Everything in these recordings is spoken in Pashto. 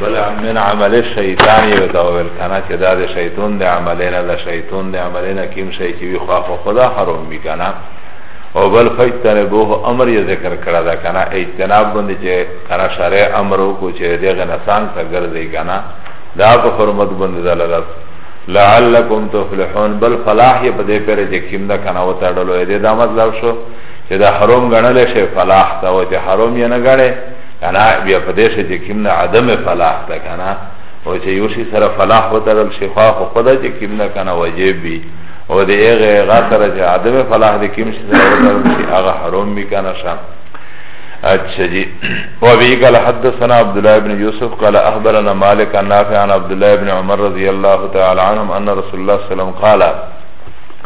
بل من عمل الشیطان یو دا ویل کنه چې دا د شیطان د عملینا د شیطان د عملینا کیم شي چې وی خو خدا حرام می کنه او بل فیتنه بوه امر یې ذکر کړه دا کنه اجتناب باندې چې کنه شرع امر کو چې دغه نسان ته ګرځي کنه دا په حرمت باندې دلالت لعلکم تفلحون بل فلاح یې په دې پره چې کیم دا کنه وتاړلو دې دا مطلب شو چه دا حروم گنل شه فلاح تا و چه حروم یه نگنه کنا بیا پده شه چه کمنا عدم فلاح تا کنا و چه یوشی سر فلاح و ترل شخوا خو خدا چه کمنا کنا وجب بی و ده ایغه ایغا سر چه عدم فلاح ده کمشی سر و ترل شی اغا حروم بی کنا شم اچھا جی وابی قال حدثنا عبداللہ بن یوسف قال احبرنا مالک النافع عن عبداللہ بن عمر رضی اللہ تعالی عنہم ان رسول اللہ صلی اللہ علیہ وسلم قال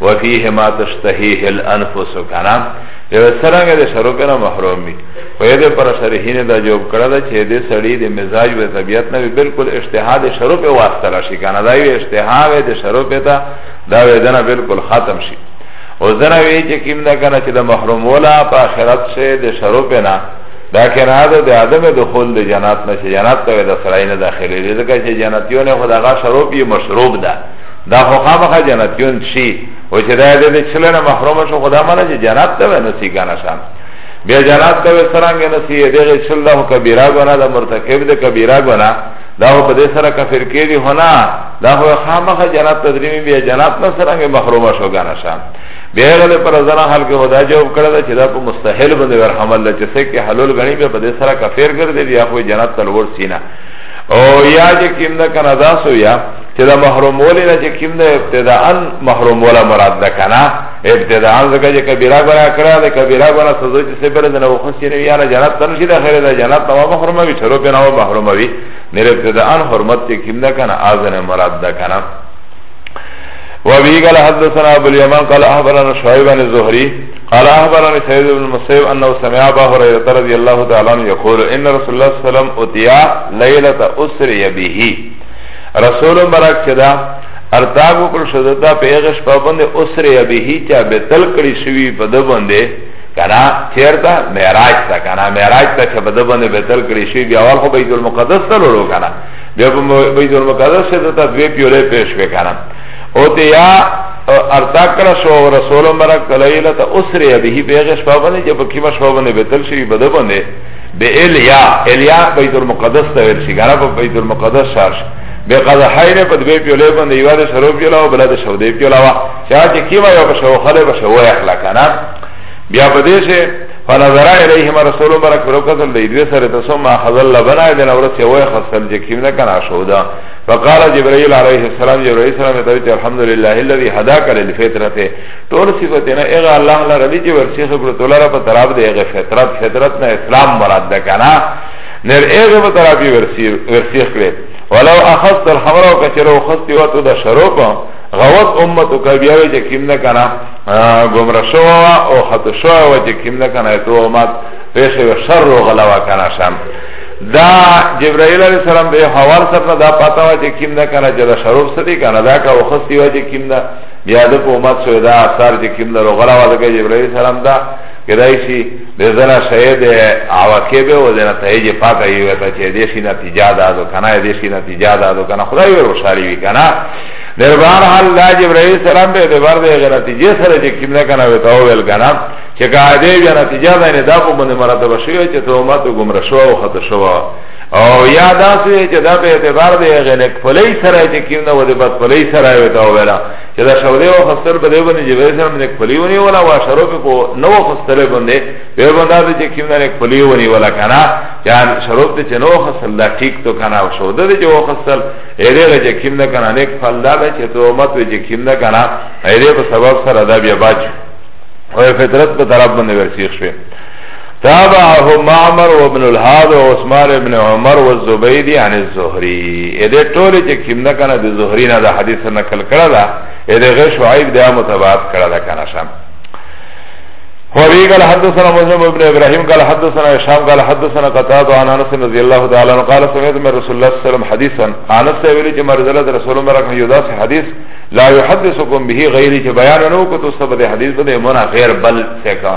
وفيه ما تشتهيه الانفس کنا یو سرنګ د شروع کنه محروم وي خو دې پر شرحین دا جواب کړه دا چې دې سړی د مزاج و طبیعت نه بالکل اجتهاد شروع په واسطه راشي کنه دا یو اجتهاد د شروع په تا دا ودنه بالکل ختم شي او زنه وی چې کیم دا کنه چې د محروم ولا په آخرت شه د شروع په نه دا کنه دا د ادم دخول د جنت نشه جنت ته د سړی نه داخلي دي ځکه چې جنتیونه خدای غا شروع یې مشروب ده دا خو خامخا جنتیون شي او چې دا دې چلو نه محروم شو خدا مله چې جنت ته ونسی کنه شان بیا جنت ته سرانګ نسی دغه چل له کبیره ګنا د مرتکب د کبیره ګنا دا په دې سره کافر کېږي هنا دا خو خامخا جنت تدریمی بیا جنت نه سرانګ محروم شو کنه شان بیا غل پر زنا حال کې خدا جواب کړل چې دا په مستحیل باندې ورحم الله چې څه کې حلول غنی به په دې سره کافر ګرځي بیا خو جنت تلور سینا او یا چې کیندا کنه دا سو یا چه دا محروم ولی نا چه کم دا ابتداعا محروم ولا مراد دا کنا ابتداعا زکا چه کبیرا گنا کرا دا کبیرا گنا سزا چه سبر دا نو خون چه نویانا جنات تنشی دا خیر دا جنات نوا محروم وی چرو پی نوا محروم وی نیر ابتداعا حرمت چه کم دا کنا آزن مراد دا کنا وابي قال حدثنا ابو اليمان قال اخبرنا شعيب بن الزهري قال اخبرنا سعيد بن المسيب انه سمع ابا هريره رضي الله تعالى عنه يقول ان رسول الله صلى الله عليه وسلم اتيا ليله اسري به رسول مبارک چه دا ارتاب وکړ شو دتا په هغه شپه باندې اسره به چا به تل کړی شوی په د باندې کنا چیرته معراج تا کنا معراج تا چې په د باندې به تل کړی شوی بیا ول خو بیت المقدس ته لورو کنا بیا په بیت المقدس ته دتا دوی پیوله پیش وکړه او ته یا ارتا کړه شو رسول مبارک کلیله ته اسره به به هغه شپه باندې چې په کیما شپه باندې به تل شوی په د باندې به الیا الیا بیت المقدس ته ورشي غره په بیت المقدس شار شي به قضا حین په دې پیولې باندې یو د شروع پیولا او بل د شو دې پیولا وا چا چې کیما یو شو خله به شو اخلاق نه بیا په دې شه فنظر الیهما رسول برک ورکتل دی دوی سره تاسو ما خذل لبنا دین اورس یو خصل چې کیم نه کنه شو دا فقال جبرائیل علیه السلام جبرائیل سلام ته الحمدلله الذی هداک للفطرته ټول صفتنا اغه الله لا ربی چې ورسی خبر تولا را په طرف دی اغه فطرت فطرت نه اسلام مراد ده کنه نر اغه په طرف ورسی ورسی خله ولو اخذت الخمر وكثر وخذت وتو ده شروب غوت امتو که بیاوی چه کم نکنه گمره شوا او خط شوا و چه کم نکنه تو امت پیش و شر و غلوه کنه شم دا جبرائیل علیہ السلام ده حوال سر دا پاتا و چه کم نکنه چه دا شروب سدی کنه دا که وخستی و چه کم نکنه بیا د په امت سو دا اثر چې کیم درو غلا وځه کې جبرائیل سلام دا کدای شي د زنا شهید عواقه به و زنا ته یې پاکه یې وتا چې دې شي نتیجه دا دو کنه دې شي نتیجه دا دو کنه خدای ور وشاري وی کنه دربار حال دا جبرائیل سلام به د بار د غلطی جې سره چې کیم نه کنه وتا ویل کنه چې کا دې بیا نتیجه دا نه دا په باندې مرتبه شوی چې ته امت گمراه شو او خطا شو او یا دا سوی چې دا په اعتبار دی غنک پلی سره چې کیم دا ودی بد پلی سره وی تا ویلا چې دا شوده او خستل په دی باندې چې ویسر منک پلی ونی ولا وا شروع په نو خستل باندې به باندې چې کیم دا نک پلی ونی ولا کنه یا شروع ته چې نو خستل دا ټیک تو کنه او شوده دی چې و خستل ایره چې کیم دا کنه نک فل دا چې تو مت چې کیم دا کنه ایره په سبب سره دا بیا باج او فطرت په طرف باندې ورسیخ شوی تابعه معمر و ابن الهاد و عثمان ابن عمر و الزبیدی عن الزهری اده طولی چه کم نکنه ده زهری نه ده حدیث نکل کرده اده غیر شعیب ده متبعات کرده کنه شم وابي قال حدثنا مسلم بن ابراهيم قال حدثنا هشام قال حدثنا قتادة عن انس رضي الله تعالى عنه قال سمعت من رسول الله صلى الله عليه وسلم حديثا انس ویلی چې مرزله رسول الله رحمه الله داس حدیث لا يحدثكم به غيري چې بیان نو کو تو سبب حدیث بده منا غیر بل سے کا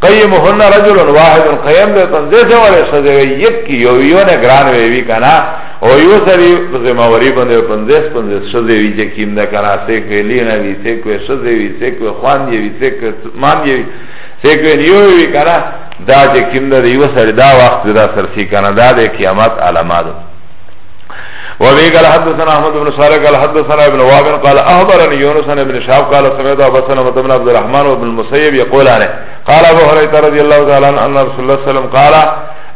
قیمهن رجل واحد قیم ده تنزه سه ولی سزه وی یک کی یو یو نه گران وی وی کنا او یو سری زموری بنده پنزه پنزه سزه وی جه کیم ده کنا سیک وی لینا وی سیک وی سزه وی سیک وی خوان دی وی سیک وی مان دی وی سیک وی نیو وی کنا دا جه کیم ده یو سری دا وقت دا سرسی کنا دا ده قیامت علامات وابي قال حدثنا احمد بن صالح قال حدثنا ابن وهب قال اخبرني يونس بن شهاب قال سمعت ابا سلمة بن عبد الرحمن وابن المسيب يقولان قال ابو هريره رضي الله تعالى عنه ان رسول الله صلى الله عليه وسلم قال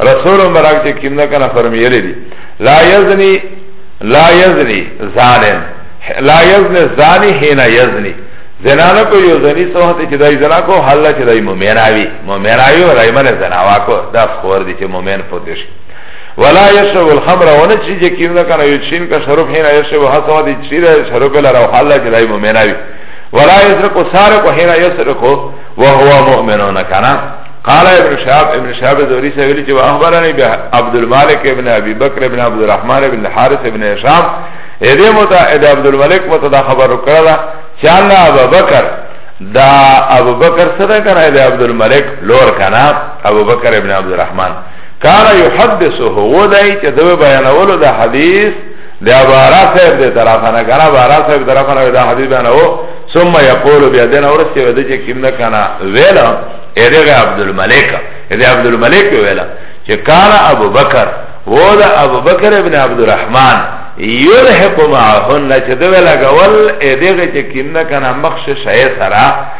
رسول مبارك چې کیمنه کنه فرمایلی دي لا يزني لا يزني زان لا يزني زاني حين يزني زنانه کو یو زنی سوحت چې دای زنا کو حل چې دای مومناوی مومناوی ورایمنه زناوا کو دا خور دي چې مومن پوتش ولا يشرب الخمر ونه چی جه کیم نه کنه یچین کا شرب حين يشرب حسوا دی چی ده شرب لرا حالا جلای مومناوی ولا يسرق سارق حين يسرق وهو مؤمنون کنه قال ابن شهاب ابن شهاب زوری سے ویلی چی اخبرنی بی عبد المالک ابن ابي بکر ابن عبد الرحمن ابن حارث ابن هشام اده متا اده عبد الملک متا دا خبر کرده چانا ابو بکر دا ابو بکر صدق کنه اده عبد الملک لور کنه ابو بکر ابن عبد الرحمن کان یحدثه و دای چې دوی بیانولو د حدیث د بارا صاحب د طرفه نه کنه بارا صاحب طرفه نه دا حدیث نه وو ثم یقول بیا دین اورس چې ودی چې کیم نه کنه ویلا ایدغه عبد الملک ایدغه عبد الملک ویلا چې کان ابو بکر و دا ابو بکر ابن عبد الرحمن یلحق معهن چې دوی لګول ایدغه چې کیم نه کنه مخش شای سره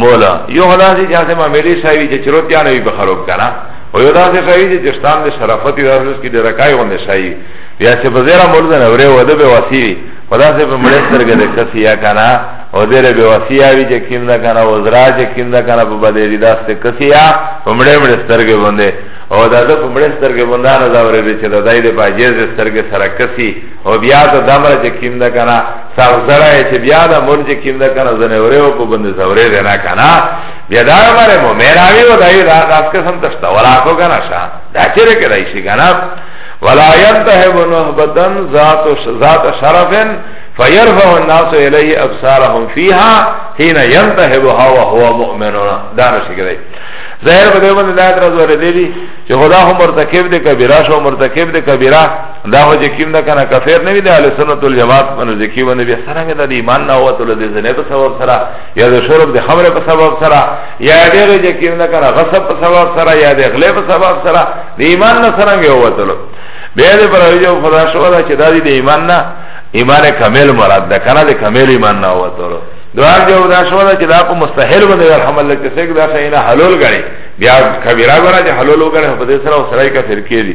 مولا یو هلاسی چې هسه معاملې شاوی چې چروتیا نه وي په خراب کنه او یو داسې شاوی چې جشتان د شرافت یو داسې کې د رکای غونډه شاوی بیا چې په زیرا مولد نه وره وده به وسی خدا سے په مړې سترګې د کسیا کنه او دې به وسیا وی چې کیم نه کنه وزرا چې کیم نه کنه په بدې دې داس ته کسیا په مړې مړې سترګې باندې او دا د په مړې سترګې باندې نه دا ورې چې د دای دې په جیز سترګې سره کسی او بیا ته دمر چې کیم نه کنه سر زرای چه بیا دا مرجه کم دا کنه زنوره و پو بند زوره ده نه کنه بیا دا مره مو میراوی و دایی دا داس قسم تشتا ولا خو کنه شا دا چره که دایشی کنه ولا ینتهب نهبتن ذات شرفن فیرفع الناس الیه ابسارهم فیها حین ینتهبها و هو مؤمنون دا نشی که دایی ظاهر په دې باندې دا اعتراض ورته دی چې خدا هم مرتکب دی کبیره شو مرتکب دی کبیره دا هو چې کیم دا کنه کافر نه وي د اهل سنت والجماعت په نزد کې باندې به سره د ایمان نه وته له دې زنه په سبب سره یا د شرب د خمره په سبب سره یا ډېر چې کیم دا کنه غصب په سبب سره یا د غلې په سبب سره د ایمان نه سره کې وته له به دې پر یو خدا شو دا چې دا د ایمان نه ایمان کامل مراد ده کنه د کامل ایمان نه وته له دوار جو دا شو دا چې دا په مستحیل باندې الحمد لله چې څنګه دا شي نه حلول غړي بیا کبیره غره چې حلول وګړي په دې سره او سره کافر کېږي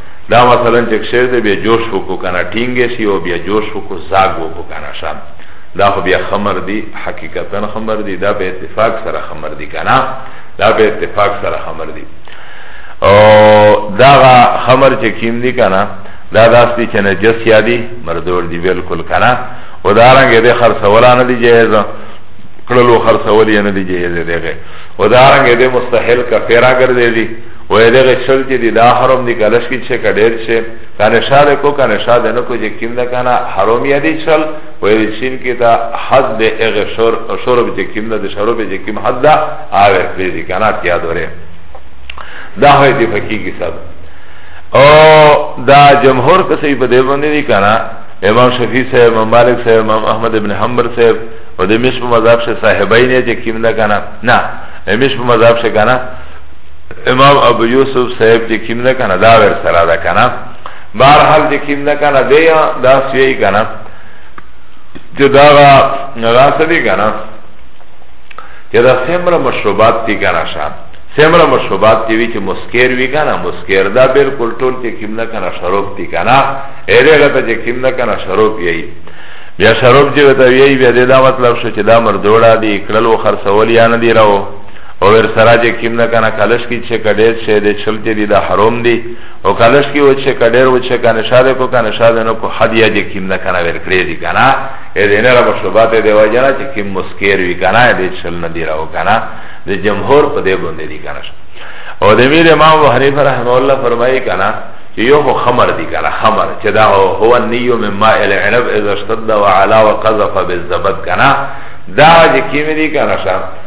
دا مثلا چک شیر ده بیا جوش وکو کنا ٹینگه شی و بیا جوش وکو زاگ وکو کنا شا دا خو بیا خمر دی حقیقتا خمر دی دا به اتفاق سره خمر دی کنا دا به اتفاق سره خمر دی او دا خمر چه کیم دی کنا دا داس دی چه نجس یادی مردور دی بلکل کنا و دارنگه ده خرسولا ندی جهزا کلو خرسولی ندی جهزه دیگه و دارنگه ده مستحل کفیرا کرده دی وی دغه چل چه دی دا حرم دی کلش کی چه که دیر چه کانه شا ده کو کانه شا ده نکو چه کم ده کانا حرم یا دی چل وی دی چین که تا حد ده اغه شرب چه کم ده ده شرب چه کم حد ده آوه پریزی کانا تیا دوره دا ہوئی دی فکی کی سب او دا جمهور کسی پا دی بندی دی کانا امام شفیع صاحب امام مالک صاحب امام احمد ابن حمبر صاحب و دی مش پا مذاب شه صاحبین یا چه کم ده کانا نا مش پا مذاب شه کانا امام ابو یوسف صاحب چې کیم نه کنه دا ور سره ده کنه بهر حال چې کیم نه کنه دی دا سوی کنه چې دا راسدي کنه چې دا سمره مشروبات دي کنه شان سمره مشروبات دی وی چې مسکر وی کنه مسکر دا بالکل ټول چې کیم نه کنه شراب دی کنه اېدغه ته چې کیم نه کنه شراب یی بیا شراب چې ته یی بیا دا مطلب شو چې دا مردوړه دی کړل و خرڅول یا نه دی راو او ور سره چې کیم نه کنه کلش کی چې کډیر شه دې چلته دي د حرام دي او کلش کی و چې کډیر و چې کنه شاده کو کنه شاده نو کو حدیه دې کیم نه کنه ور کړی دي کنه اې دې نه را بشوبات دې وجنا چې کیم مسکیر وی کنه دې چل نه دی راو کنه د جمهور په دې باندې دي کنه او د میر امام ابو حنیفه رحمه الله فرمایي کنه چې یو خو خمر دی کنه خمر چې دا هو نیو من ماء العنب اذا اشتد وعلا وقذف بالزبد کنه دا چې کیم دي کنه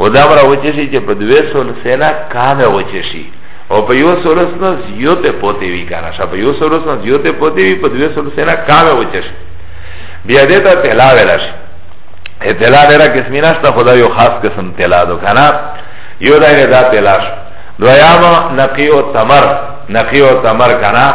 و دا مرا وچه شی چه پا دوی سولس نا کامه وچه شی او په یو سولس نه زیوت پوتی وی کنه شا په یو سولس نه زیوت پوتی وی په دوی سولس نه کامه وچه شی بیا دې ته تلا ویل شي تلا ډیره قسمی نشته خدا یو خاص قسم تلا دو کنه یو دا نه دا تلا شو دویاما نقی او تمر نقی او تمر کنه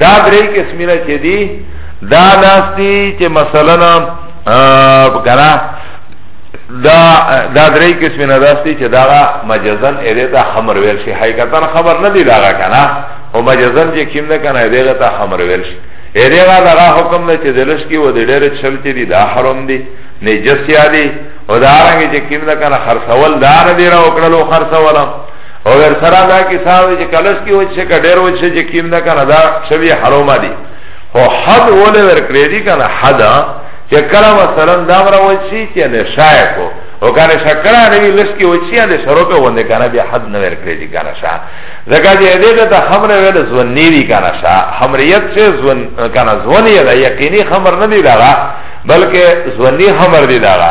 دا درې قسمونه چې دي دا داستی چې مثلا کنه دا دا درې قسمونه داستی چې دا مجازن اې ته خمر ویل شي حقیقتا خبر نه دی دا کنه او مجازن چې کیم نه کنه دې ته خمر ویل شي اې دا دا حکم نه چې دلش کې و دې ډېر چل چې دی دا حرام دی نجس یادی او دا رنګ چې کیم نه کنه خرڅول دا نه دی را وکړلو خرڅولم او ور سره دا کی ساوی چې کلس کی وچ شه کډیر وچ شه چې کیم نه کنه دا شوی حرام دی خو حد ول ور کړی دی کنه حد چې کله مثلا دا ور وچ شي چې نه شای کو او کنه شکر نه وی لس کی وچ یا نه شروع په ونه کنه بیا حد نه ور کړی دی کنه شا زکه چې دې ته خبر ول زونی دی کنه شا خبریت چې زون کنه زونی یا یقیني خبر نه دی لگا بلکې زونی خبر دی لگا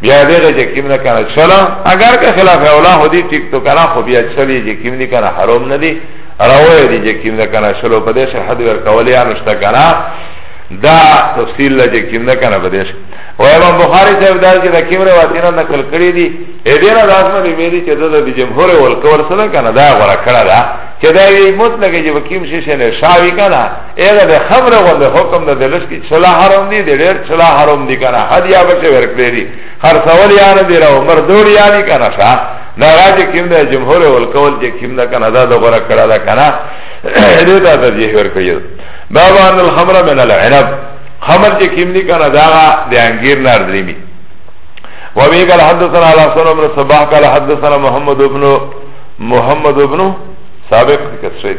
بیا دیگه چه کم ده کنه چلا اگر که خلاف اولا خودی ٹک تو کنه خو بیا چلی چه کم دی کنه حرام ندی روی دی چه کم ده کنه چلو پدیش حد ورکولی آنشتا کنه دا تفصیل لا چه کم ده کنه پدیش و امام بخاری صاحب دار چه دا کم رواتینا نقل کری دی ایدینا داسمه دی میدی چه دا دی جمهور والکور سنه کنه دا غرا کرده چه دا یی مطلقه جه بکیم شیشه نشاوی کنه ایغه ده خمر غنده حکم ده دلشکی چلا حرم دی ده دیر چلا حرم دی کنا حد یا بچه ورکلی دی خرسول یانه دی رو مردور یانی کنا شا نغا چه کم ده جمهور والکول چه کم ده کنا ده ده غره کرا ده کنا ده ده ترجیح ورکلی ده بابا ان الخمر من العنب خمر چه کم دی کنا ده ده انگیر نردریمی وابی قال حدثنا علا سنو من صباح قال حدثنا محمد ابن محمد ابن سابق کسید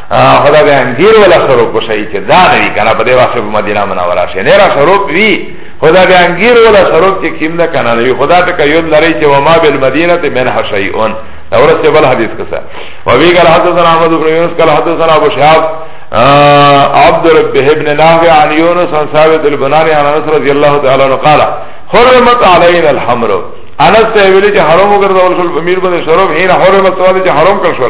خدا به انګیر ولا شروع کو شي چې دا نه وی کنه په دې واسه په مدینه منوره شي نه را شروع وی خدا به انګیر ولا شروع چې کیم نه کنه نه خدا ته کوي لري چې وما بالمدینه من حشیئون اورسته بل حدیث کسا و بی قال حدثنا احمد بن یونس قال حدثنا ابو شهاب عبد ربه ابن نافع عن یونس عن ثابت البناني عن انس رضی الله تعالی عنہ قال حرمت علينا الحمر انس ته ویل چې حرام وګرځول شو په میر باندې شراب هین حرمت سوال چې حرام کړ شو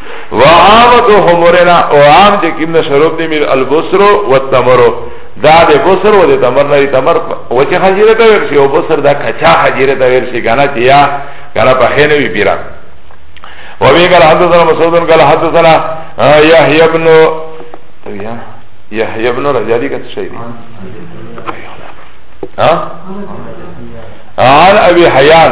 و عام دو حمرنا و عام جه کم نشروب دی میر البسرو و تمرو دا ده بسر و ده تمر نری تمر و چه خجیره تا ورشی و بسر دا کچا خجیره تا ورشی کنا چه یا کنا پخینه بی پیرا و بی قال حدثنا مسعودن قال حدثنا یحیی ابن یحیی ابن رجالی کت شیدی ها عن ابي حيان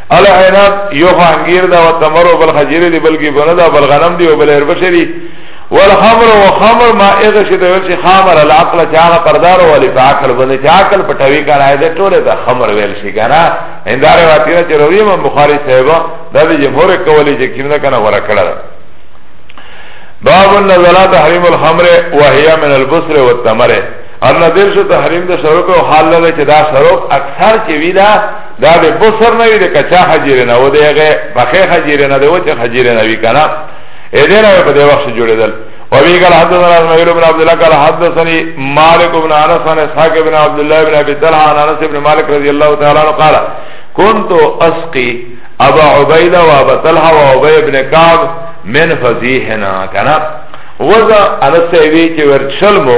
العنب یو خو انګیر دا و تمر و بل خجیر دی بلکی گنه دا بل غنم دی و بل اربشه دی والخمر و خمر ما اغه شده ویل شی خامر العقل چه آغا پردار والی پا عقل بنده چه عقل پا توی کانا ایده طوله دا خمر ویل شی کانا اندار واتینا چه روی من بخاری صحبا دا دی جمهور کولی چه کم دا کانا غورا کلا دا باب النزلات تحریم الخمر وحی من البصر والتمر النظر شو تحریم دا شروع کو حال لده چه دا شروع اکثر چه وی دا دا ده بسر نوی ده کچا خجیر نو ده اغه بخی خجیر نو ده وچه خجیر نوی کنا ایده نوی پده وقت جوڑه دل وابي قال حدثنا اسماعيل بن عبد الله قال حدثني مالك بن انس عن اسحاق بن عبد الله بن ابي طلحه عن انس بن مالك رضي الله تعالى عنه قال كنت اسقي ابا عبيده وابا طلحه وابي بن كعب من فزيحنا كان وذا انس وی چې ورچلمو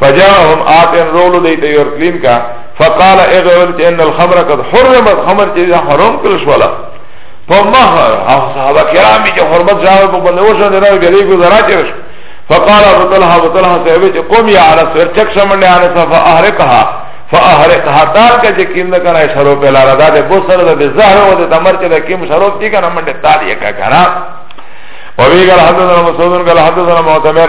فجاءهم آتن رولو دیتا یورکلین کا فقال اغویل چه ان الخمر قد حرمت خمر چه دیتا حرم کلش والا فمهر او صحابه کرامی چه حرمت جاوه کو بنده وشن دینا بیلی گزارا چه وشن فقال ابو طلحه ابو طلحه صاحب چه قوم یا عرص ورچک شمنده عرص فاحرقها فاحرقها تار که چه کم دکنا شروع پیلا را داده بسر ده ده زهر و ده تمر چه ده کم شروع دی کنا منده تار یکا کنا وبه قال حدثنا مسعود قال حدثنا معتمر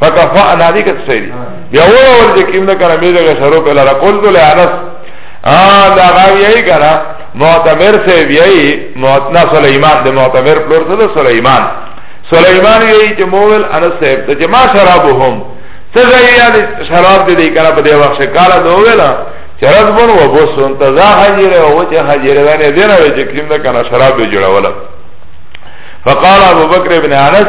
فکفا انا دی کت سیدی بیا ولا ول چې کیم نه کنه میزه کا شروع کلا را قلت له انس ا دا غاوی ای کنه معتمر سے وی معتنا سلیمان د معتمر پلور سره سلیمان سلیمان وی چې مول انس صاحب ته جما شرابهم سزایا د شراب دې کنه په دی وخت کاله نو ویلا چرز بن و بوس انتزا حجره او چې حجره باندې دینه چې کیم نه کنه شراب جوړوله فقال ابو بکر ابن انس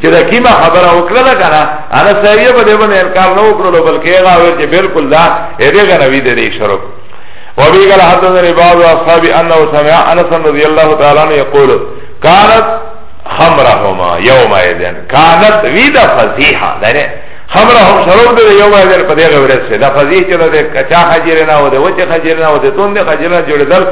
چې دا کیما خبره وکړه دا کنه انا سریه په دې باندې انکار نه وکړلو بلکې هغه ویل چې بالکل دا دې غره وی دې شروع وبي قال حدثنا بعض اصحاب انه سمع انس رضي الله تعالى عنه يقول كانت خمرهما يوم اذن كانت ويدا فزيحه يعني خمرهم شروع دې يوم اذن په دې غره سره دا فزيح چې دا کچا خجر نه و دې وچه خجر نه و دې توند خجر نه جوړدل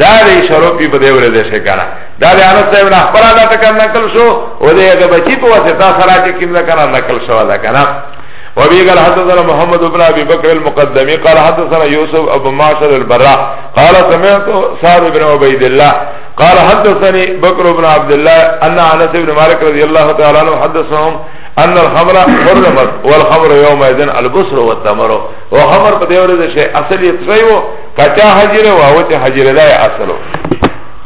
دا دې شروع په دې غره سره کنه دا د انس ابن اخبر الله ته کم نقل شو او د هغه بچی په واسطه سره چې کیم نه کنه نقل شو دا کنه وبه قال حدثنا محمد بن ابي بكر المقدمي قال حدثنا يوسف ابو معشر البراء قال سمعت سعد بن عبيد الله قال حدثني بكر بن عبد الله ان انس بن مالك رضي الله تعالى عنه حدثهم ان الخمر حرمت والخمر يوم اذن البصر والتمر وخمر په دې ورځ شي اصلي تسوي و کچا حجره و او ته حجره ده اصلو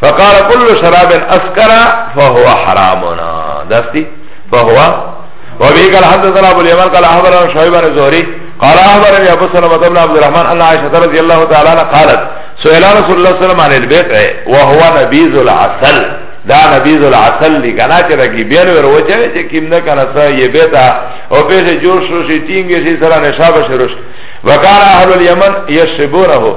فقال كل شراب اسكر فهو حرامنا دستي فهو وبه قال حدثنا ابو اليمن قال اخبرنا شعيب بن زهري قال اخبرني ابو سلمة بن عبد الرحمن ان عائشة رضي الله تعالى عنها قالت سئل رسول الله صلى الله عليه وسلم عن البيت وهو نبيذ العسل دا نبیذ العسل لی کنا چه دا کی بیل ور وچه چه کم دا کنا سا یه بیتا او پیش جوش روشی تینگی شی سرا نشاب شروش وکان اهل الیمن یشبونه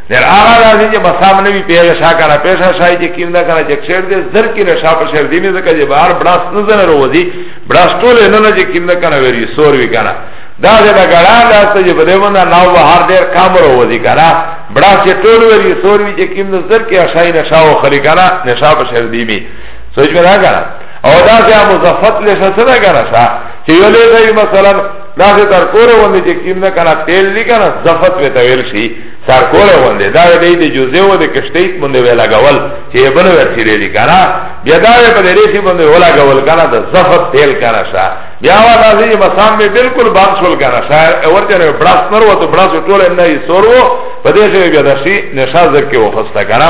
در آغا راضی جه بسام نوی پیغ شا کنا پیشا شای جه کیم دا کنا چک شیر دی زر کی نشا پر شیر دیمی زکا جه بار بڑاس نزن رو وزی بڑاس طول ننو جه کیم دا کنا ویری سور وی کنا دا جه دا گڑان داستا جه بده بنده ناو بحار دیر کام رو وزی کنا بڑاس چه طول ویری سور وی جه کیم دا زر کی شای نشا و خلی کنا نشا پر شیر دیمی سوچ میں دا کنا او دا جه مزفت لیشا سنا کنا شا چه یو لیتا مثلا دا جه تر کورو وندی جه کیم دا کنا تیل لی کنا زفت ویتا ویل شی سرکوله غوندې دا دی د جزې و د کشتۍ باندې وی لګول چې یې بل ورسېدې دي که نه بیا دا یې په دې ریسي باندې ولګول که نه د زفت تیل که نه شه بیا هغه داسې چې مسام مې بلکل بند شول که نه شه ورته نه بړاس نر وته بړاس ټول نه یې سور و په دې شوی بیا د شي نشه زر کې وخسته که نه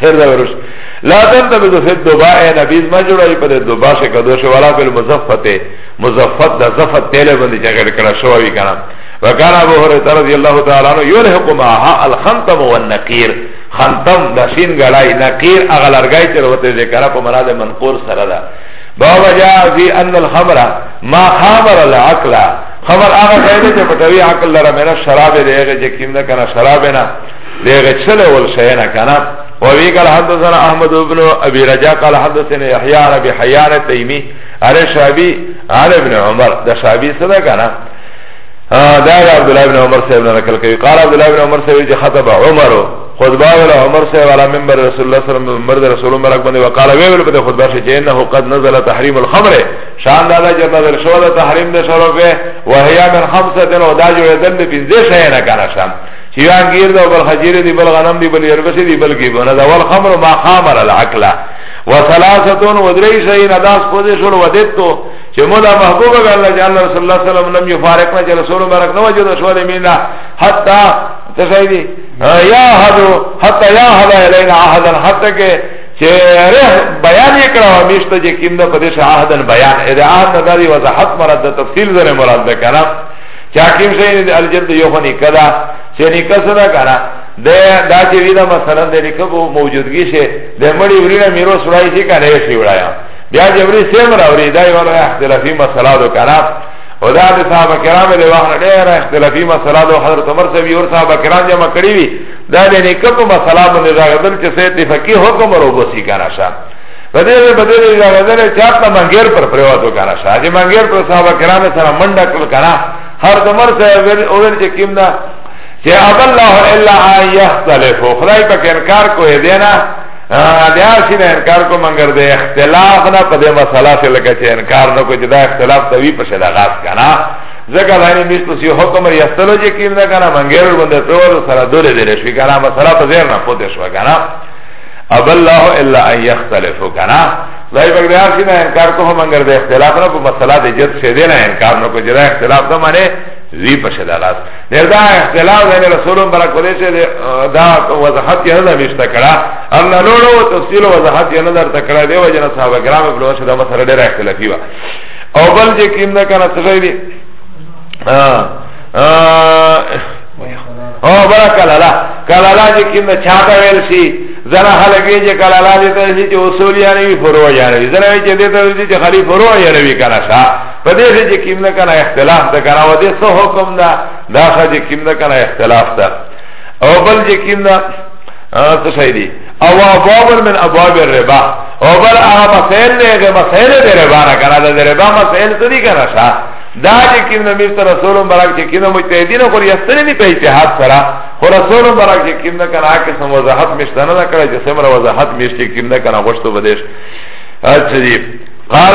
خیر دا ورش لا تن تبه دو فید دوبا اے نبیز ما جوڑای پا ده دوبا شکدوش ولا پل مزفت مزفت ده زفت تیل بندی چا غیر کرا شواوی کنم وکان ابو هريره رضی الله تعالی عنہ يلحق معها الخنتم والنقير خنتم د شین غړای نقير اغلرګای چې وروته ذکر په مراد منقور سره ده باب جاء في ان الخمر ما خمر العقل خمر هغه کایده چې پټوي عقل لره مینه شراب دی هغه چې کیم نه کنه شراب نه دیغه چله ول شی نه کنه او وی قال حدثنا احمد ابن ابي رجاء قال حدثنا يحيى بن حيان التيمي عن شعبي عن ابن عمر ده شعبي صدق انا دا دا عبدالله بن عمر صاحب نه نقل کوي قال عبدالله بن عمر صاحب چې خطب عمر خطبه ولا عمر صاحب على منبر رسول الله صلى الله عليه وسلم منبر رسول الله مبارک باندې وقال وی ویل په خطبه کې چې انه قد نزل تحريم الخمر شان دا چې نزل شو دا تحریم د شراب وهي من خمسه دن او دا جو دن په دې شي نه کنه شان چې یو انګیر دا بل خجیر دی بل غنم دی بل یربس دی بل کې بنا دا ول خمر ما خمر العقل وثلاثه ودري شيء نداس خو دې شو ودته چه مولا محبوب اگر اللہ جعلنا رسول اللہ صلی اللہ علیہ وسلم لم یفارقنا چه رسول مبارک نو جد شوال مینا حتی تشایدی یا حدو حتی یا حدا الینا عہدا حتی که چه رح بیان اکرا و میشتا جه کم دا پدیش عہدا بیان اده عہد نداری وضاحت مراد دا تفصیل ذره مراد دا کنا چه حکیم شایدی الجد یوخنی کدا چه نکا سنا کنا ده دا چه ویدا مثلا ده نکا موجودگی شه ده مڑی ورینا میرو سرائی شی کنه شی ورایا بیا جبری سیم راوری دا یو لوی اختلافی مسله ده کنه او دا د صحابه کرام له وخت ډیر اختلافی مسله ده حضرت عمر صاحب یو صحابه کرام جمع کړی وی دا د نکاح په مسله باندې راغدل چې سه اتفاقی حکم ورو بسی کنه شه بدل بدل راغدل چې اپ منګیر پر پریواتو کنه شه چې منګیر پر صحابه کرام سره منډه کړ کنه هر دمر صاحب اول چې کیم نه چې اب الله الا ان يختلف خدای په انکار کوی دینا بیا سی نه انکار کو منګر د اختلاف نه په دې مسله سره لکه چې انکار نه کو چې دا اختلاف توی په شدا غاس کنه ځکه دا نه مست سی حکم یستلو چې کیم نه کنه منګر باندې ټول سره دوله دې شي کنه مسله په ځیر نه پوتې شو کنه اب الله الا ان يختلف کنه دای په دې اسی نه انکار کو منګر د اختلاف نه په مسله دې جت شه دې نه انکار نه کو چې دا اختلاف نه معنی وی په شدا غاس دیر دا اختلاف دین رسولم برا کده چه دا وضحت یا ندا مشتا کرا امنا لولو و تفصیل وضحت یا ندا رتا کرا دیو جنا صحابه گرام ابن وشد اما سر دیر اختلافی با او بل جه کم دا کنا سخی دی او برا کلالا کلالا جه کم دا چاہتا ویل سی زنا حلقی جه کلالا جه تنسی چه اصول یعنی فروع یعنی زنا وی چه دیتا ویل سی چه خلی فروع یعنی کنا شا په دې شي چې کیم نه کنه اختلاف ده کنه و دې څه حکم ده دا څه چې کیم نه کنه اختلاف ده او بل چې کیم نه څه شي دي او ابواب من ابواب الربا او بل هغه مسائل نه هغه مسائل د ربا نه کنه د ربا مسائل څه دي کنه شا دا چې کیم نه مست رسول مبارک چې کیم نه مجتهدین خو یې ستنې نه په اجتهاد سره خو رسول مبارک چې کیم نه کنه هغه سم وضاحت مشته نه کړی چې سمره وضاحت مشته کیم نه کنه غوښته بدیش اچھا جی قال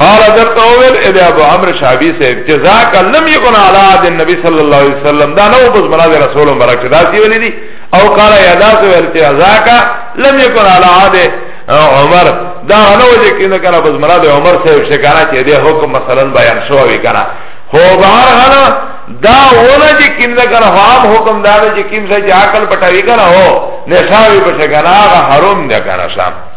قال درته وویل اې د ابو عمرو شعبي صاحب چې ذاک لم یکن علی عهد النبي صلی الله علیه وسلم دا نو بس مناظ رسول مبارک دا سی ویلي دي او قال یا دا سو ویل چې ذاک لم یکن علی عهد عمر دا نو چې کینه کنه بس مراد عمر صاحب شکانه چې د حکم مثلا بیان شو وی کنه خو بهر حالا دا ولا چې کیم دا کنه عام حکم دا چې کیم ځای عقل پټاوی کنه هو نشاوی پټه کنه هغه حرام ده کنه شام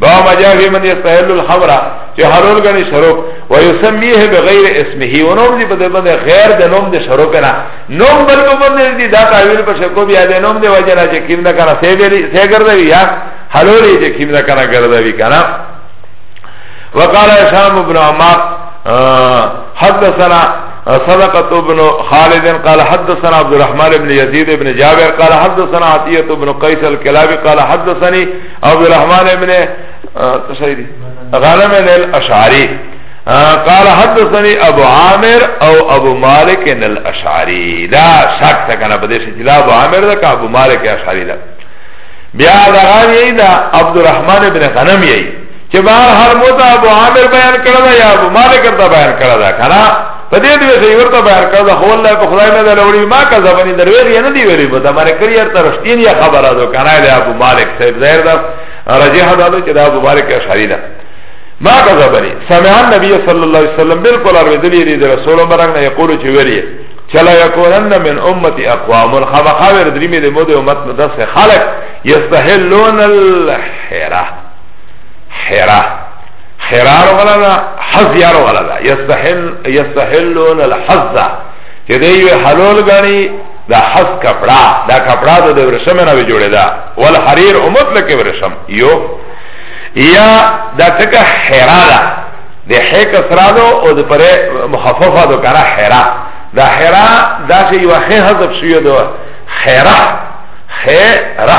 با مجا فی من یستحل الخمر چه حلول گنی شروب و یسمیه بغیر اسمه و نوم دی پده بنده غیر ده نوم ده شروب نا نوم بل بنده دی دا تحویل پر شکو بیا ده نوم ده وجنا چه کم ده کنا سی گرده بی یا حلولی چه کم ده کنا گرده بی کنا وقال اشام ابن عمار حدثنا صدقة بن خالد قال حدثنا عبد الرحمن بن يزيد بن جابر قال حدثنا عطية بن قيس الكلابي قال حدثني ابو الرحمن ابن تسيري غنم الاشعري قال حدثني ابو عامر او ابو مالك الاشعري لا شك تكنا بديش لا ابو عامر لك ابو مالك الاشعري لك بیا دا غاری دا عبدالرحمن ابن غنم یی چه بار هر موتا ابو عامر بیان کرده یا ابو مالک کرده بیان کرده کنا په دې دې چې ورته بهر کړ دا خو الله په خدای نه دلوري ما کا زبانی دروي نه دی ویلي په دمر کړی تر ترشتین یا خبره ده کنه له ابو مالک صاحب زهر دا رجح دا چې دا ابو مالک اشعری ده ما کا زبانی سمع النبي صلی الله علیه وسلم بالکل اور دلی دی رسول مرغ نه یقول چې ویلي چلا یکونن من امتی اقوام خبخاور دریمی دی مود امت ندس خلق یستحلون الحیره حیره خرار والا دا حز یار والا دا یستحلون الحز دا چه دیو حلول گانی دا حز کپڑا دا کپڑا دا دا ورشم نوی جوڑی دا والحریر امت لکی ورشم یو یا دا تکا حرا دا دی حی کسرا دو او دا پر مخففا دو کنا حرا دا حرا دا سی یو خی حضب شوی دو خیرا خیرا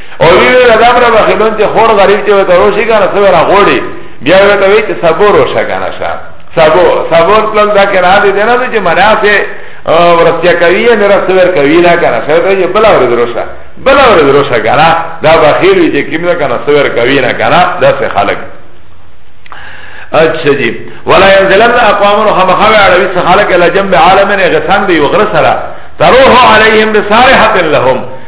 او وی وی دا پر بخیلون چې خور غریب چې وته روشي کنه سو را غوړي بیا وته وی چې صبر وشه کنه شا صبر صبر تل دا کنه نه دي نه چې منافه ورتیا کوي نه رسور کوي نه کنه شا ته یې بلا ور دروشه بلا ور دروشه کنه دا بخیل وی چې کیمه کنه سور کوي نه کنه دا څه خلک اچھا جی ولا ينزلن اقوام خمخوا عربی سخالک الى جنب عالمین غسان بی وغرسرا تروح علیهم بصالحة لهم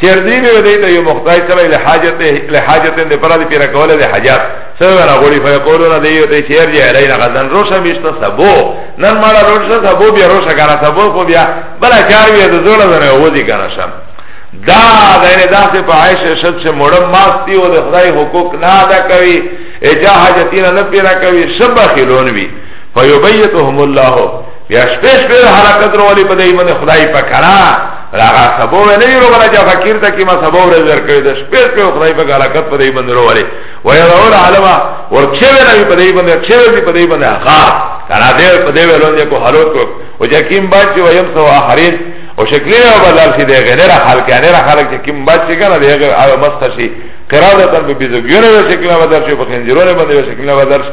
چردی به دی ته یو مختای سره له حاجت له حاجت نه پر دې پیرا کوله د حاجت سره نه غوړي فه کولونه دی یو ته چیر جه علی نه غزن روشه میشته سبو نن مالا روشه سبو بیا روشه کنه سبو کو بیا بلا چار بیا د زړه نه ودی کنه شم دا دا نه داسې په عائشه شد چې مړم ماستی او د خدای حقوق نه ادا کوي اجا حاجتینا نه پیرا کوي شبخلون وی فیبیتهم الله بیا شپې شپې حرکت رولی په دای باندې خدای په کرا راغه سبو نه یو ولا جا فقیر ته کیما سبو ور زر کړی د شپې شپې خدای په حرکت په دای باندې رولی و یا اور علما ور چې نه په دای باندې چې وی په دای باندې غا کرا دې په دای باندې کو حالت کو او جا کیم باج چې ویم سو اخرین او شکلی او بلال سی دې غنره خلک غنره خلک چې کیم باج چې کنه دې او مستشی قرار ده تن به بيزګونه وشکلنه بدر شي په خنجرونه باندې وشکلنه بدر شي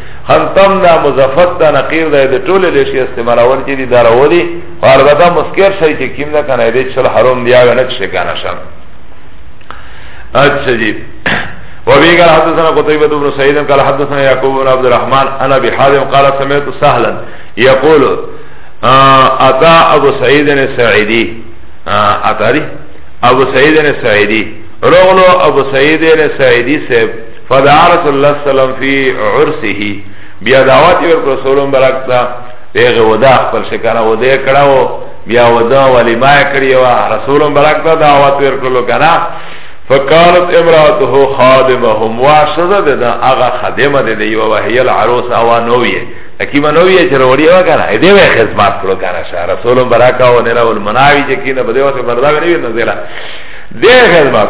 خنتم دا مزفت دا نقیر دا دا طول لیشی استعمالول چی دی دا رو دی و البتا مسکر شای چی کم دا کنه دی چل حرم دیا و نچ شکانا شم اچھا جی وابي قال حدثنا قتيبة بن سعيد قال حدثنا يعقوب بن عبد الرحمن انا بحازم قال سمعت سهلا يقول اتى ابو سعيد السعيدي اتاري ابو سعيد السعيدي رغلو ابو سعيد السعيدي سيب فدعا رسول الله صلی الله علیه وسلم فی عرسه بیا دعوت ورکړ رسول الله برکتا دغه ودا خپل شکانه ودا کړهو بیا ودا ولیما کړی وا رسول الله برکتا دعوت ورکړل کنه فقالت امراته خادمهم واشذ ده هغه خادمه ده یو وهی العروس او نویه حکیم نوی چې وروړي و کنه دې وې خدمت کړو کنه شاه رسول برکا او نه راول مناوی چې کینه بده وسه برداوی نه وی نزله دې خدمت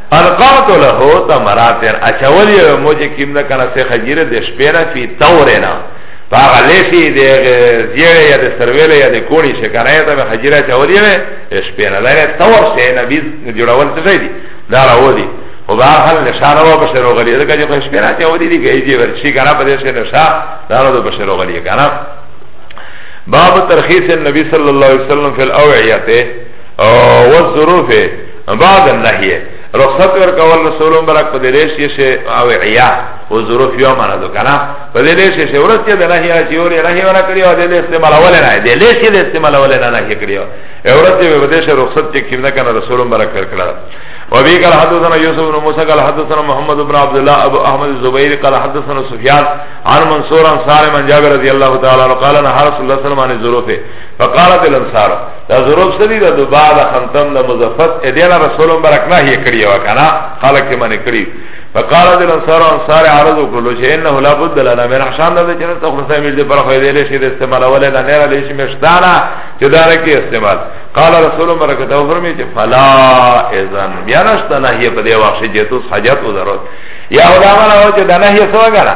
القات له تمراتن اچول یو موجه کیم نه کنه سه خجیر د شپینا فی تورنا پاغه لیسی د زیړه یا د سرویله یا د کوړی شکرایت به خجیر اچول یو شپینا لاره تور سه نبی جوړول څه دی دا راو دی او به حال نشانه و بشر غلی دا چې خوش پیرا ته ودی دی گئی ورشي کنه په دې سره نشا دا نو بشر غلی کنه باب ترخیص النبی صلی الله علیه وسلم فی الاوعیه او والظروف بعد النهیه رخصت ورکول رسول مبارک په دلیل شي شي او عیا او ظروف یو معنا ده کنه په دلیل شي شي ورته د نهی چې اور نهی ورا کړی او د استعمال ول نه دی له شي د استعمال ول نه نه کړی او ورته به د شي رخصت چې کینه کنه رسول مبارک کړل وبي قال حدثنا يوسف بن موسى قال حدثنا محمد بن عبد الله ابو احمد الزبيري قال حدثنا سفيان عن منصور عن سالم عن جابر رضي الله تعالى عنه قال نهى رسول الله صلى الله عليه وسلم عن الظروف فقالت الانصار دا ضرورت سری دا دو بعد خنتم دا مزفت ادینا رسول مبارک ناهی کری وکنا خلق کی منی کری فقالت الانصار انصار عرض وکړو چې انه لا بد لنا من حشان دا چې څو خرسه مل دې پر خو دې لشي د استعمال ولې نه نه لشي مشتانا چې دا رکی استعمال قال رسول مبارک ته فرمایي چې فلا اذن بیا نشته ناهی په دې واخ چې تو حاجت او ضرورت یا علماء راو چې دا ناهی څه وګڼه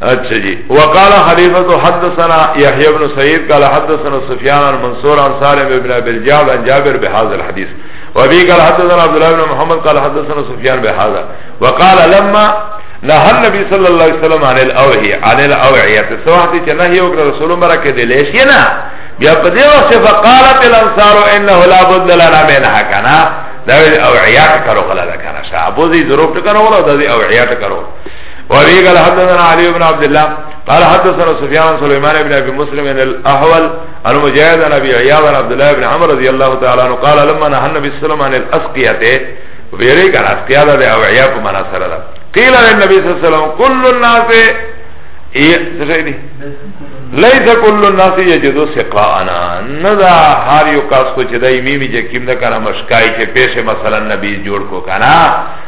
اچھا جی وقال حلیفت حدثنا یحیی بن سعید قال حدثنا سفیان عن منصور عن سالم بن ابی الجعد عن جابر بهذا الحديث وابي قال حدثنا عبد الله بن محمد قال حدثنا سفيان بهذا وقال لما نهى النبي صلى الله عليه وسلم عن الاوعيه عن الاوعيه سواحتي چې نهي وکړ رسول مبارک دې ليش نه بیا په دې وخت فقالت الانصار انه لا بد لنا منها كنا دا اوعيه کرو غلا کنه شابو دې ضرورت کرو ولا دا اوعيه کرو وابي قال حدثنا علي بن عبد الله قال حدثنا سفيان سليمان بن ابي مسلم بن الاحول عن مجاهد بن ابي عياض بن عبد الله بن عمر رضي الله تعالى عنه قال لما نهى النبي صلى الله عليه وسلم عن الاسقيه ويري كان اسقيه ده او عيا په معنا سره ده قيل للنبي صلى الله عليه وسلم كل الناس ايه سيدي ليس كل الناس يجد سقاءنا نذا هر يو کاس کو چدای میمی جکیم نه کنه مشکای چې پیشه مثلا نبی جوړ کو کنه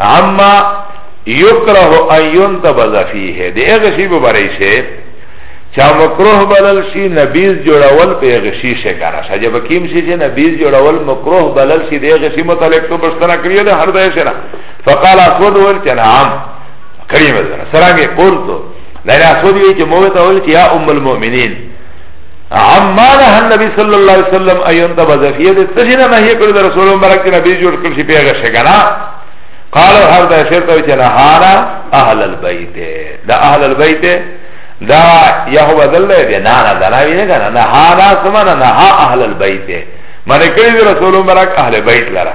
اما یکره ان ينتبذ فيه د هغه شی به برای شي چا مکروه بلل شي نبیز جوړول په هغه شی شي کنه شجه بکیم شي چې نبیز جوړول مکروه بلل شي د هغه شی متعلق تو بشتنه کړی ده هر ځای سره فقال اسود ول کنه عام کړی مزه سره کې قول تو دا اسود وی چې موته ول چې یا ام المؤمنین عما نه النبي صلى الله عليه وسلم ايون ده بزفيه ده تجينا ما هي كل رسول مبارك نبي جور كل شي بيغه شغنا قال هر ده شرط وچ نه هارا اهل البيت ده اهل البيت ده يهو بدل ده نه نه ده نه وينه نه نه هارا سمنا نه اهل البيت معنی کړی رسول مبارک اهل بیت لره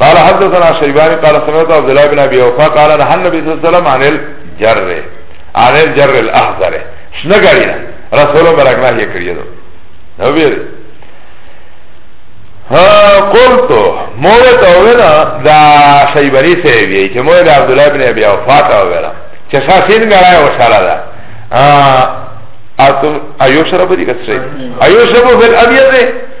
قال حدثنا شيباني قال سمعت عبد الله بن ابي اوفا قال نهى النبي صلى الله عليه وسلم عن الجر عن الجر الاحضر شنو غړي رسول برک نه یې کړی دو نو بیر ها قلت مور ته وینا دا شیبانی سے وی چې مور د عبد الله بن ابي اوفا ته وینا چې شاسین غړای او شاله دا اتم ایو شرب دي کسره ایو شرب فل ابيض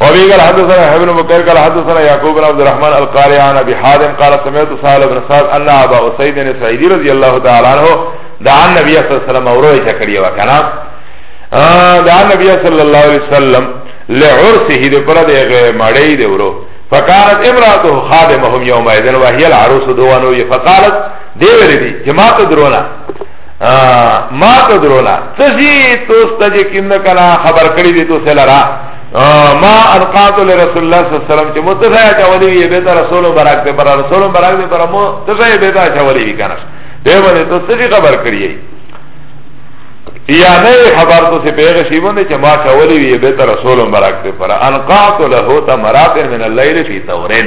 وابي قال حدثنا يحيى بن بكير قال حدثنا يعقوب بن عبد الرحمن القاري عن ابي حازم قال سمعت سهل بن سعد ان ابا اسيد بن سعيد رضي الله تعالى عنه دعا النبي صلى الله عليه وسلم وروي شكري وكنا دعا النبي صلى الله عليه وسلم لعرسه دي برد مړی دی ورو فقالت امراته خادمهم يوم اذن وهي العروس دوانو فقالت دی ویری دی جماعت درونه ما تدرونا تجی توستا جی کم کنا خبر کری دی تو سلرا ما انقات لرسول الله صلی الله علیه وسلم چې متفایا چولی وی به تر رسول مبارک ته پر رسول مبارک ته پر مو تفایا به تا چولی وی کنه به باندې تو سری خبر کړی یا نه خبر تو سے پیغ شیبون دے چه ما چولی وی بیت رسول مبارک تے پر انقات له تمرات من اللیل فی تورین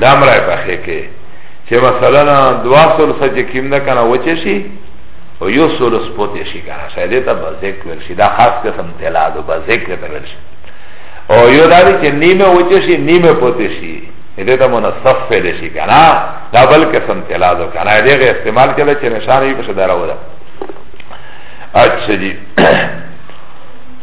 دام رای پخی که چه مثلا دوا سلسه چه کم ده کنه وچه شی و یو سلس پوتی شی کنه شایده تا بزک ورشی دا خاص قسم تلا دو بزک تا ورشی او یو داری چه نیمه وچه شی نیمه پوتی شی ایده تا منصف فیده شی کنه دا بل قسم تلا دو کنه ایده غی استعمال کرده چه نشانه بی پشه دارو ده اچھا جی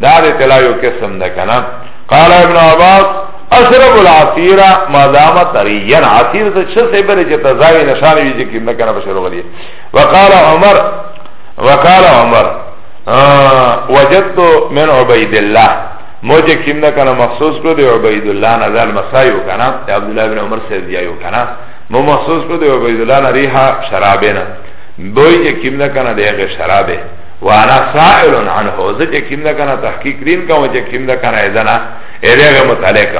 دا ده تلا یو قسم ده کنا قال ابن عباس اشرب العصیر ما دام طریان عصیر ته چه سه بره چه تزاوی نشانه وی ذکر نه کنه بشرو غلی وقال عمر وقال عمر وجدت من عبید الله موجه کم نه کنه مخصوص کو دی عبید الله نه دل مسایو کنه عبد الله ابن عمر سید یایو کنه مو مخصوص کو دی عبید الله نه ریحه شرابنا دوی چې کیم نه کنه دغه شرابه وانا سائل عنه زه چې کیم ده کنه تحقیق دین کوم چې کیم ده کنه ایدنا ایدغه متعلق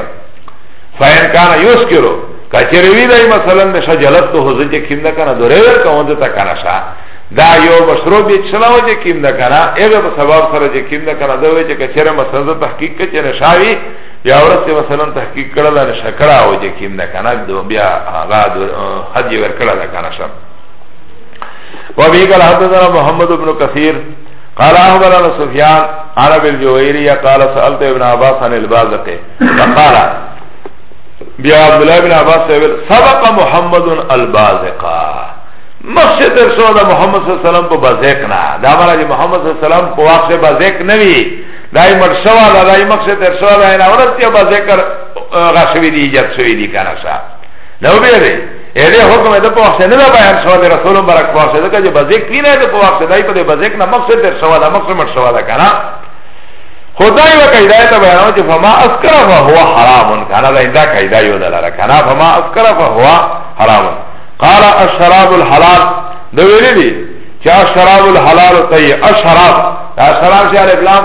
فین کان یسکرو کچری وی دای مثلا نشه جلت ته زه چې کیم ده کنه دوره ور کوم ته تا کنه شا دا یو مشروع به چلاو چې کیم ده کنه ایغه په سبب سره چې کیم ده کنه دوی چې کچره مثلا تحقیق کې چې نشاوی یا ورته مثلا تحقیق کړل نه شکړه او چې کیم ده کنه بیا هغه حد ور کړل کنه شا وبه قال حدثنا محمد بن كثير قال اخبرنا سفيان عن ابي الجويري قال سالت ابن عباس عن البازقه فقال بیا عبد الله بن عباس ویل سبق محمد البازقا مخشه تر شو دا محمد صلی الله علیه وسلم په بازق نه دا مرا چې محمد صلی الله علیه وسلم په واقع بازق نه وی دای مرشوا دا دای مخشه تر شو دا نه ورته بازق غشوی دی جت شوی دی کنه صاحب نو بیا دی اې حکم د په وخت نه دا بیان شو د رسول مبارک په وخت دغه چې بزیک کینه د په وخت دای په بزیک نه مقصد در شو دا مقصد مر شو دا کنه خدای و قاعده ته بیانو چې فما اسکر فهو حرام کنه دا انده قاعده یو نه لره کنه فما اسکر فهو حرام قال الشراب الحلال د ویلې دي چې الشراب الحلال طيب الشراب دا شراب چې الف لام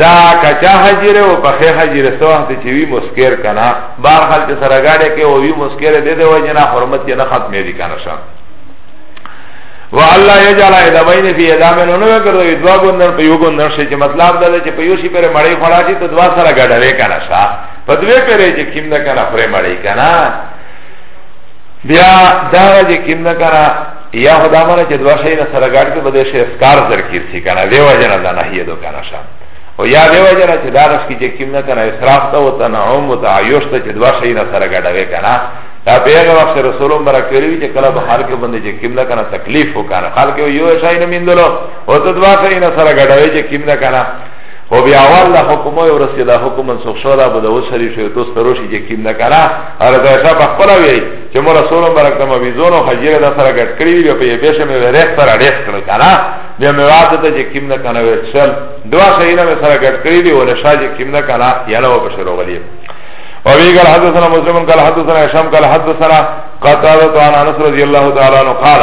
دا کچا حجره او پخې حجره سو وخت چې وی مسکر کنا بار خل چې سره گاډه کې او وی مسکر دې دې وجنا حرمت یې نه ختمې دي کنه شان والله یجعل ادمین فی ادامن نو کړو دوا ګوندر په یو ګوندر شي چې مطلب دا چې په یو شي پر مړی خړا شي ته دوا سره ګډوي کنه شا په دوی پرې چې کیم نه کنه پرې مړی کنه بیا دا چې کیم نه کنه یا خدا مره چې دوه شي نه سره ګاډ کې بده شي اسکار در کې سي کنه دی وجنه دا نه هي دو کنه شام او یا دی وجنه چې دا رس کې چې کیم نه کنه اسراف ته او تنعم او تعیش ته چې دوه شي نه سره ګاډ وې کنه دا پیغه وخت رسول الله برکت وی چې کله به حال کې باندې چې کیم نه کنه تکلیف وکړه حال کې یو شي نه میندلو او ته دوه شي نه سره ګاډ وې چې کیم نه کنه خو بیا اول دا حکم او رسول حکم منسوخ شو دا بده وسری شو تو ستروشی چې کیم نه کرا هر دا صاحب خپل وی چې مو رسول مبارک ته مبیزونو خجیره دا سره ګټ کړی دی په یبه شه مې ورخ سره ډیس کړ کرا بیا مې واته ته چې کیم نه کنه ورسل دوا شهیره مې سره ګټ کړی دی ول شاه چې کیم نه کرا یاله و بشرو غلی وابي قال حدثنا مسلم قال حدثنا هشام قال حدثنا قتادة عن انس رضي الله تعالى عنه قال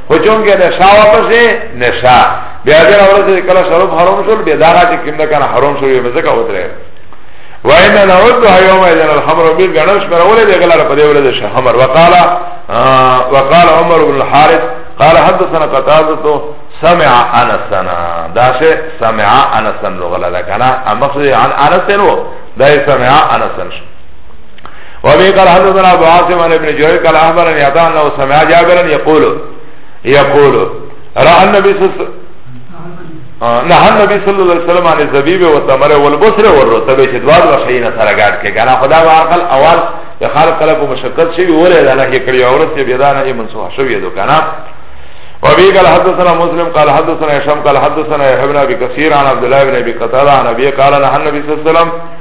خو چونکه نسا واپس دی نسا بیا دې اورته چې کله سره حرام شول بیا دا چې کوم نه کنه حرام شول یې مزه کا وتره وإن نعد يوم إذن الحمر بير غنوش پر اولې دې غلار په دې ورځ شه حمر وقال وقال عمر بن الحارث قال حدثنا قتادة سمع انسنا دا سه سمع انسن لغلا دا کنه مقصد عن انسن و دا سمع انسن شو وابي قال حدثنا ابو عاصم عن ابن جرير قال اخبرني عطاء انه سمع جابرا يقول يقول راى النبي صلى الله عليه وسلم نهى النبي صلى الله عليه وسلم عن الزبيب والتمر والبصر والرطب چې دوار وشينا سره ګاډ کې کنه خدا واقل اول د خال طلب مشقت شي وره دا نه کړی اورس یې بيدا نه منسوخ شوی دو کنه وابي قال حدثنا مسلم قال حدثنا هشام قال حدثنا ابن ابي كثير عن عبد الله بن ابي قتاده عن ابي قال نهى النبي صلى الله عليه وسلم